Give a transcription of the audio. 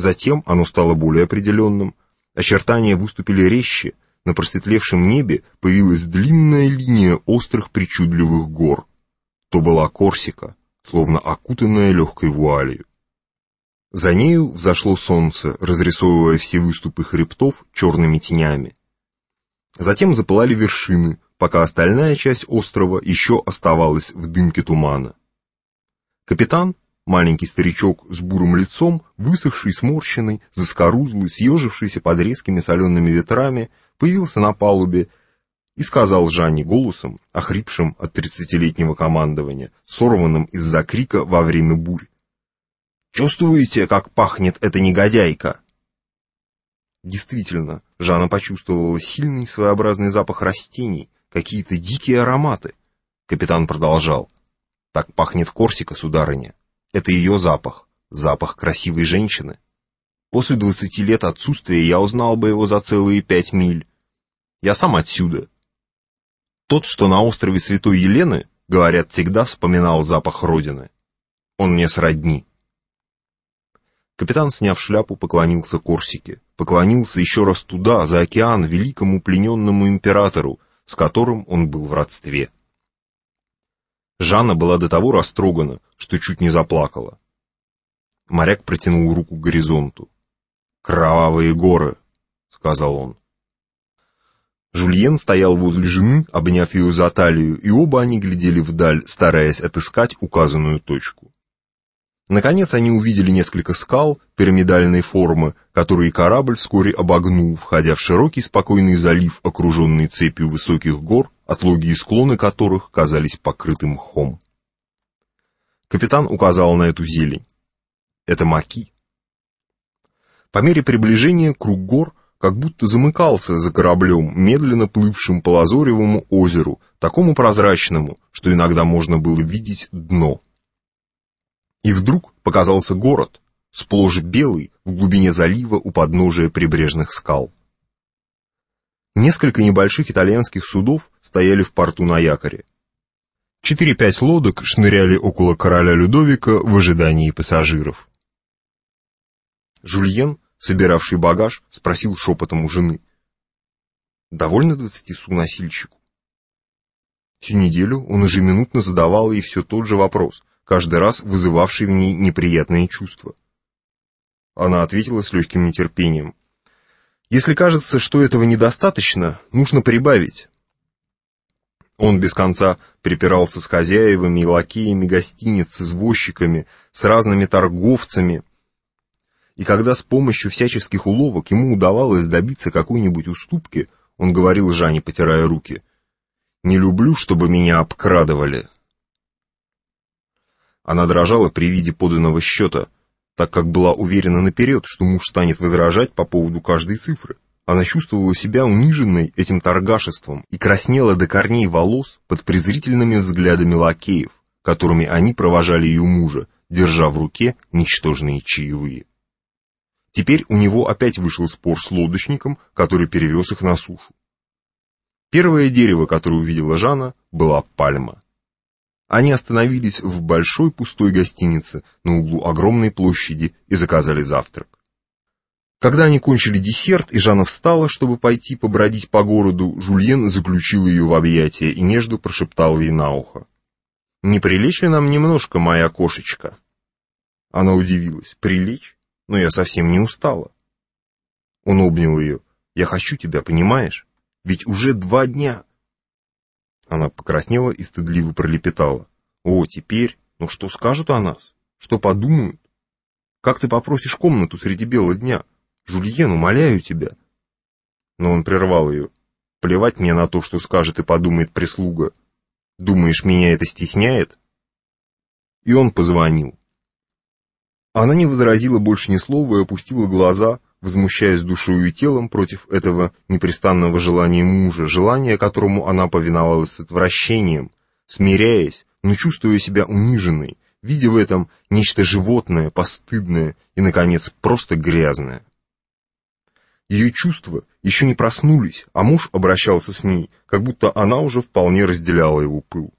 Затем оно стало более определенным, очертания выступили резче, на просветлевшем небе появилась длинная линия острых причудливых гор. То была Корсика, словно окутанная легкой вуалью. За нею взошло солнце, разрисовывая все выступы хребтов черными тенями. Затем запылали вершины, пока остальная часть острова еще оставалась в дымке тумана. Капитан, маленький старичок с бурым лицом, высохший, сморщенный, заскорузлый, съежившийся под резкими солеными ветрами, появился на палубе и сказал Жанне голосом, охрипшим от тридцатилетнего командования, сорванным из-за крика во время бурь. «Чувствуете, как пахнет эта негодяйка?» Действительно, Жанна почувствовала сильный своеобразный запах растений, какие-то дикие ароматы. Капитан продолжал. «Так пахнет Корсика, сударыня. Это ее запах, запах красивой женщины. После двадцати лет отсутствия я узнал бы его за целые пять миль. Я сам отсюда, тот, что на острове Святой Елены, говорят, всегда вспоминал запах Родины. Он мне сродни. Капитан, сняв шляпу, поклонился Корсике. Поклонился еще раз туда, за океан, великому плененному императору, с которым он был в родстве. Жанна была до того растрогана, что чуть не заплакала. Моряк протянул руку к горизонту. «Кровавые горы», — сказал он. Жульен стоял возле жены, обняв ее за талию, и оба они глядели вдаль, стараясь отыскать указанную точку. Наконец они увидели несколько скал пирамидальной формы, которые корабль вскоре обогнул, входя в широкий спокойный залив, окруженный цепью высоких гор, отлогие склоны которых казались покрытым мхом. Капитан указал на эту зелень. Это маки. По мере приближения круг гор как будто замыкался за кораблем, медленно плывшим по Лазоревому озеру, такому прозрачному, что иногда можно было видеть дно. И вдруг показался город, сплошь белый, в глубине залива у подножия прибрежных скал. Несколько небольших итальянских судов стояли в порту на якоре. Четыре-пять лодок шныряли около короля Людовика в ожидании пассажиров. Жульен собиравший багаж, спросил шепотом у жены. «Довольно двадцати су носильщику?» Всю неделю он ежеминутно задавал ей все тот же вопрос, каждый раз вызывавший в ней неприятные чувства. Она ответила с легким нетерпением. «Если кажется, что этого недостаточно, нужно прибавить». Он без конца припирался с хозяевами лакеями гостиниц, извозчиками, с разными торговцами, и когда с помощью всяческих уловок ему удавалось добиться какой-нибудь уступки, он говорил Жанне, потирая руки, «Не люблю, чтобы меня обкрадывали». Она дрожала при виде поданного счета, так как была уверена наперед, что муж станет возражать по поводу каждой цифры. Она чувствовала себя униженной этим торгашеством и краснела до корней волос под презрительными взглядами лакеев, которыми они провожали ее мужа, держа в руке ничтожные чаевые. Теперь у него опять вышел спор с лодочником, который перевез их на сушу. Первое дерево, которое увидела Жанна, была пальма. Они остановились в большой пустой гостинице на углу огромной площади и заказали завтрак. Когда они кончили десерт, и Жанна встала, чтобы пойти побродить по городу, Жульен заключил ее в объятия и нежно прошептал ей на ухо. «Не прилечь ли нам немножко, моя кошечка?» Она удивилась. «Прилечь? но я совсем не устала. Он обнял ее. «Я хочу тебя, понимаешь? Ведь уже два дня!» Она покраснела и стыдливо пролепетала. «О, теперь? Ну что скажут о нас? Что подумают? Как ты попросишь комнату среди бела дня? Жульен, умоляю тебя!» Но он прервал ее. «Плевать мне на то, что скажет и подумает прислуга. Думаешь, меня это стесняет?» И он позвонил. Она не возразила больше ни слова и опустила глаза, возмущаясь душою и телом против этого непрестанного желания мужа, желания которому она повиновалась с отвращением, смиряясь, но чувствуя себя униженной, видя в этом нечто животное, постыдное и, наконец, просто грязное. Ее чувства еще не проснулись, а муж обращался с ней, как будто она уже вполне разделяла его пыл.